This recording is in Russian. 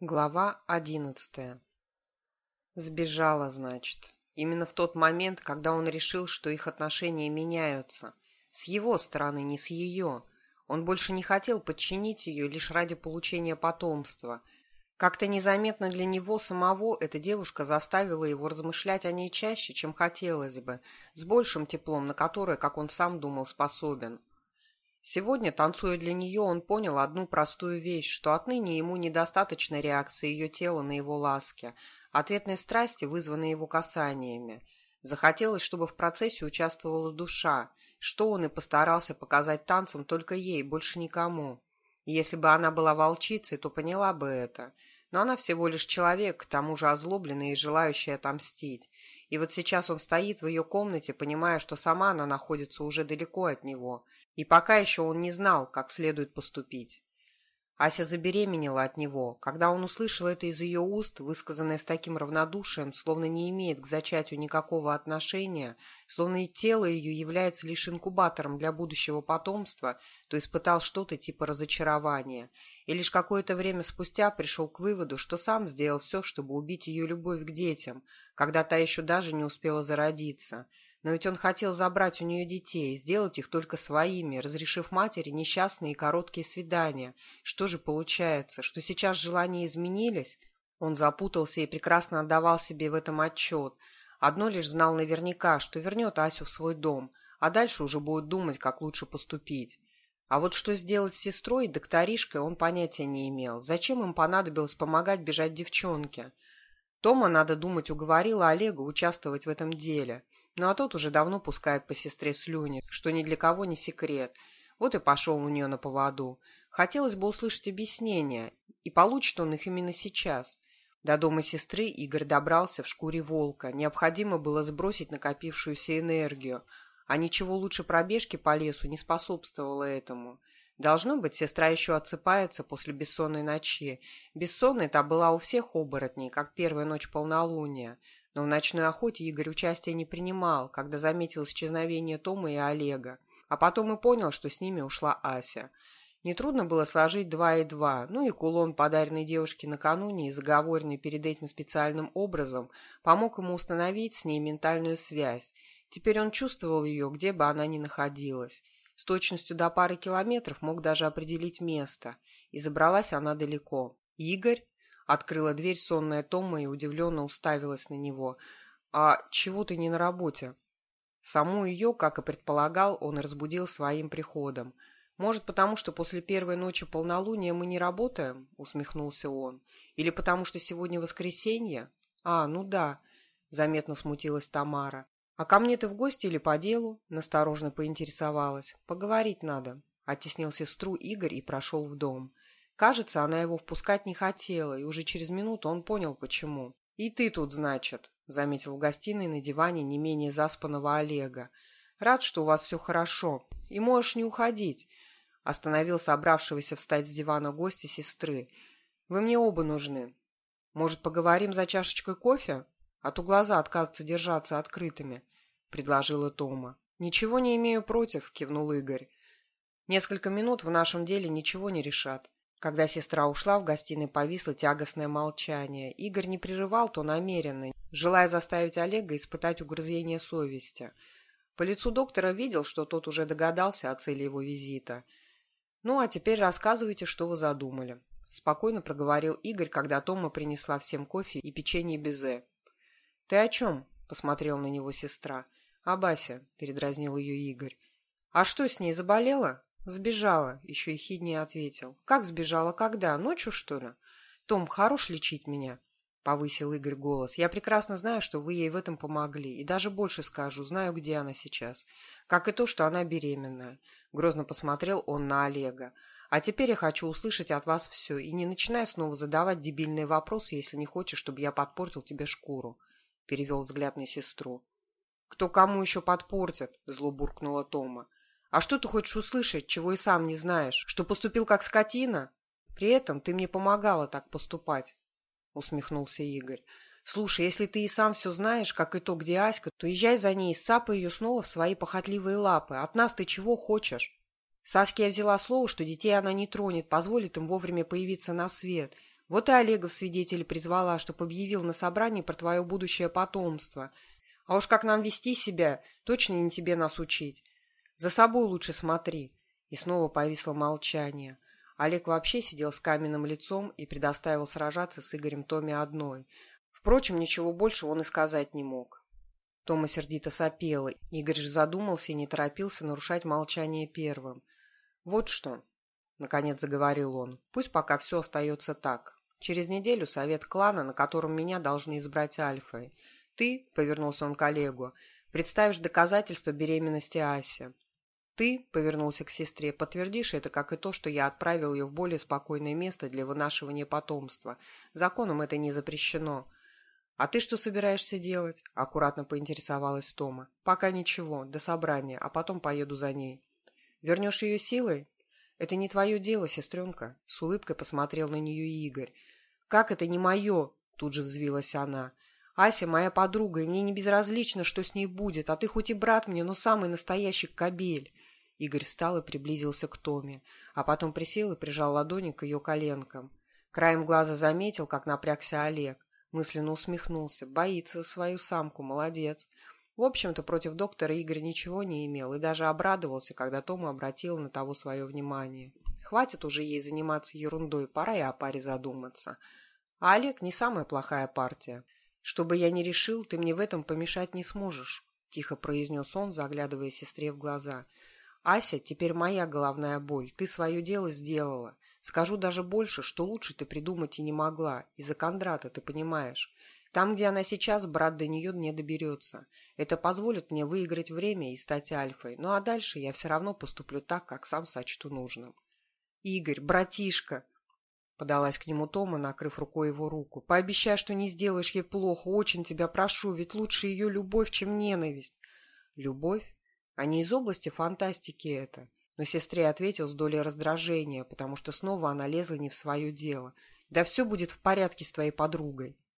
Глава одиннадцатая. Сбежала, значит. Именно в тот момент, когда он решил, что их отношения меняются. С его стороны, не с ее. Он больше не хотел подчинить ее лишь ради получения потомства. Как-то незаметно для него самого эта девушка заставила его размышлять о ней чаще, чем хотелось бы, с большим теплом, на которое, как он сам думал, способен. Сегодня, танцуя для нее, он понял одну простую вещь, что отныне ему недостаточно реакции ее тела на его ласки, ответной страсти, вызванной его касаниями. Захотелось, чтобы в процессе участвовала душа, что он и постарался показать танцем только ей, больше никому. Если бы она была волчицей, то поняла бы это. Но она всего лишь человек, к тому же озлобленный и желающий отомстить. И вот сейчас он стоит в ее комнате, понимая, что сама она находится уже далеко от него, и пока еще он не знал, как следует поступить. Ася забеременела от него. Когда он услышал это из ее уст, высказанное с таким равнодушием, словно не имеет к зачатию никакого отношения, словно и тело ее является лишь инкубатором для будущего потомства, то испытал что-то типа разочарования. И лишь какое-то время спустя пришел к выводу, что сам сделал все, чтобы убить ее любовь к детям, когда та еще даже не успела зародиться – но ведь он хотел забрать у нее детей, сделать их только своими, разрешив матери несчастные и короткие свидания. Что же получается, что сейчас желания изменились? Он запутался и прекрасно отдавал себе в этом отчет. Одно лишь знал наверняка, что вернет Асю в свой дом, а дальше уже будет думать, как лучше поступить. А вот что сделать с сестрой и докторишкой он понятия не имел. Зачем им понадобилось помогать бежать девчонке? Тома, надо думать, уговорила Олега участвовать в этом деле – ну а тот уже давно пускает по сестре слюни, что ни для кого не секрет. Вот и пошел у нее на поводу. Хотелось бы услышать объяснения, и получит он их именно сейчас. До дома сестры Игорь добрался в шкуре волка. Необходимо было сбросить накопившуюся энергию, а ничего лучше пробежки по лесу не способствовало этому. Должно быть, сестра еще отсыпается после бессонной ночи. Бессонной-то была у всех оборотней, как первая ночь полнолуния. Но в ночной охоте Игорь участия не принимал, когда заметил исчезновение Тома и Олега. А потом и понял, что с ними ушла Ася. Нетрудно было сложить два и два, ну и кулон, подаренный девушке накануне и заговоренный перед этим специальным образом, помог ему установить с ней ментальную связь. Теперь он чувствовал ее, где бы она ни находилась. С точностью до пары километров мог даже определить место, и забралась она далеко. Игорь Открыла дверь сонная Тома и удивленно уставилась на него. «А чего ты не на работе?» Саму ее, как и предполагал, он разбудил своим приходом. «Может, потому что после первой ночи полнолуния мы не работаем?» — усмехнулся он. «Или потому что сегодня воскресенье?» «А, ну да», — заметно смутилась Тамара. «А ко мне ты в гости или по делу?» — насторожно поинтересовалась. «Поговорить надо», — оттеснил сестру Игорь и прошел в дом. Кажется, она его впускать не хотела, и уже через минуту он понял, почему. «И ты тут, значит», — заметил в гостиной на диване не менее заспанного Олега. «Рад, что у вас все хорошо. И можешь не уходить», — остановил собравшегося встать с дивана гостя сестры. «Вы мне оба нужны. Может, поговорим за чашечкой кофе? А то глаза отказываются держаться открытыми», — предложила Тома. «Ничего не имею против», — кивнул Игорь. «Несколько минут в нашем деле ничего не решат. Когда сестра ушла, в гостиной повисло тягостное молчание. Игорь не прерывал то намеренно, желая заставить Олега испытать угрызение совести. По лицу доктора видел, что тот уже догадался о цели его визита. «Ну, а теперь рассказывайте, что вы задумали», — спокойно проговорил Игорь, когда Тома принесла всем кофе и печенье безе. «Ты о чем?» — посмотрел на него сестра. «А Бася», — передразнил ее Игорь. «А что с ней, заболела?» «Сбежала», — еще и хиднее ответил. «Как сбежала? Когда? Ночью, что ли?» «Том, хорош лечить меня», — повысил Игорь голос. «Я прекрасно знаю, что вы ей в этом помогли. И даже больше скажу, знаю, где она сейчас. Как и то, что она беременная». Грозно посмотрел он на Олега. «А теперь я хочу услышать от вас все. И не начинай снова задавать дебильные вопросы, если не хочешь, чтобы я подпортил тебе шкуру», — перевел взгляд на сестру. «Кто кому еще подпортит?» — зло буркнула Тома. А что ты хочешь услышать, чего и сам не знаешь? Что поступил как скотина? При этом ты мне помогала так поступать, — усмехнулся Игорь. Слушай, если ты и сам все знаешь, как и то, где Аська, то езжай за ней и сцапай ее снова в свои похотливые лапы. От нас ты чего хочешь? Саске я взяла слово, что детей она не тронет, позволит им вовремя появиться на свет. Вот и Олега в свидетели призвала, чтоб объявил на собрании про твое будущее потомство. А уж как нам вести себя, точно не тебе нас учить. За собой лучше смотри. И снова повисло молчание. Олег вообще сидел с каменным лицом и предоставил сражаться с Игорем Томи одной. Впрочем, ничего больше он и сказать не мог. Тома сердито сопела. Игорь же задумался и не торопился нарушать молчание первым. «Вот что», — наконец заговорил он, — «пусть пока все остается так. Через неделю совет клана, на котором меня должны избрать Альфой. Ты, — повернулся он к Олегу, — представишь доказательства беременности Аси. Ты, — повернулся к сестре, — подтвердишь это, как и то, что я отправил ее в более спокойное место для вынашивания потомства. Законом это не запрещено. «А ты что собираешься делать?» – аккуратно поинтересовалась Тома. «Пока ничего, до собрания, а потом поеду за ней». «Вернешь ее силой?» «Это не твое дело, сестренка», – с улыбкой посмотрел на нее Игорь. «Как это не мое?» – тут же взвилась она. «Ася моя подруга, и мне не безразлично, что с ней будет, а ты хоть и брат мне, но самый настоящий кобель». Игорь встал и приблизился к Томе, а потом присел и прижал ладони к ее коленкам. Краем глаза заметил, как напрягся Олег. Мысленно усмехнулся. Боится свою самку, молодец. В общем-то, против доктора Игорь ничего не имел и даже обрадовался, когда Тома обратил на того свое внимание. Хватит уже ей заниматься ерундой, пора и о паре задуматься. А Олег не самая плохая партия. Что бы я ни решил, ты мне в этом помешать не сможешь, — тихо произнес он, заглядывая сестре в глаза. Ася, теперь моя головная боль. Ты свое дело сделала. Скажу даже больше, что лучше ты придумать и не могла. Из-за Кондрата, ты понимаешь. Там, где она сейчас, брат до нее не доберется. Это позволит мне выиграть время и стать альфой. Ну а дальше я все равно поступлю так, как сам сочту нужным. «Игорь, братишка!» Подалась к нему Тома, накрыв рукой его руку. «Пообещай, что не сделаешь ей плохо. Очень тебя прошу, ведь лучше ее любовь, чем ненависть». «Любовь? А не из области фантастики это. Но сестре ответил с долей раздражения, потому что снова она лезла не в свое дело. «Да все будет в порядке с твоей подругой».